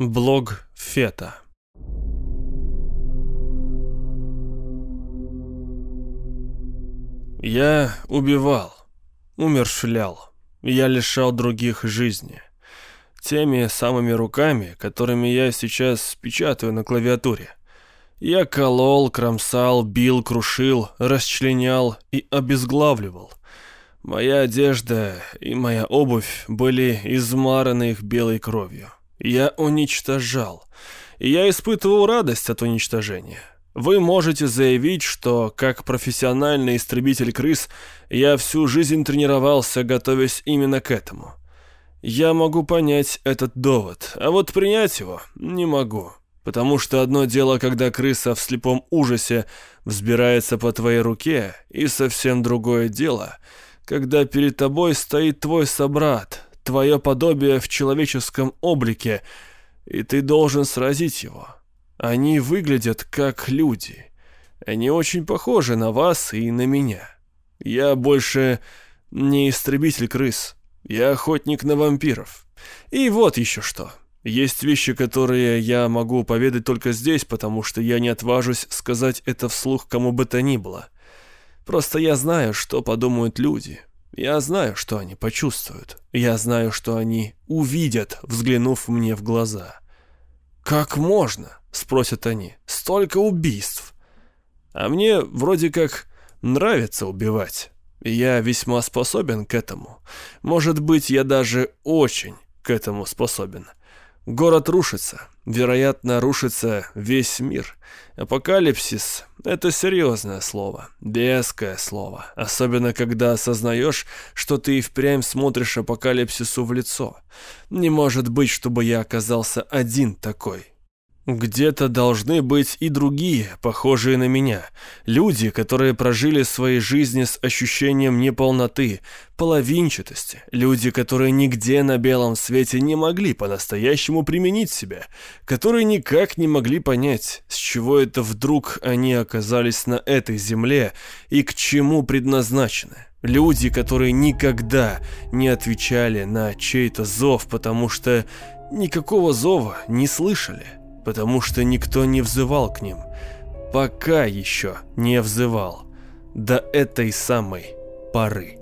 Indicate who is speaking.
Speaker 1: Блог Фета. Я убивал, умершлял, я лишал других жизни. Теми самыми руками, которыми я сейчас печатаю на клавиатуре. Я колол, кромсал, бил, крушил, расчленял и обезглавливал. Моя одежда и моя обувь были измараны их белой кровью. Я уничтожал. И я испытывал радость от уничтожения. Вы можете заявить, что, как профессиональный истребитель крыс, я всю жизнь тренировался, готовясь именно к этому. Я могу понять этот довод, а вот принять его не могу. Потому что одно дело, когда крыса в слепом ужасе взбирается по твоей руке, и совсем другое дело, когда перед тобой стоит твой собрат, твое подобие в человеческом облике, и ты должен сразить его. Они выглядят как люди. Они очень похожи на вас и на меня. Я больше не истребитель крыс. Я охотник на вампиров. И вот еще что. Есть вещи, которые я могу поведать только здесь, потому что я не отважусь сказать это вслух кому бы то ни было. Просто я знаю, что подумают люди. Я знаю, что они почувствуют. Я знаю, что они увидят, взглянув мне в глаза. «Как можно?» — спросят они. «Столько убийств!» А мне вроде как нравится убивать. Я весьма способен к этому. Может быть, я даже очень к этому способен. Город рушится. Вероятно, рушится весь мир. Апокалипсис — это серьезное слово, веское слово. Особенно, когда осознаешь, что ты и впрямь смотришь апокалипсису в лицо. Не может быть, чтобы я оказался один такой. Где-то должны быть и другие, похожие на меня. Люди, которые прожили свои жизни с ощущением неполноты, половинчатости. Люди, которые нигде на белом свете не могли по-настоящему применить себя. Которые никак не могли понять, с чего это вдруг они оказались на этой земле и к чему предназначены. Люди, которые никогда не отвечали на чей-то зов, потому что никакого зова не слышали потому что никто не взывал к ним. Пока еще не взывал. До этой самой поры.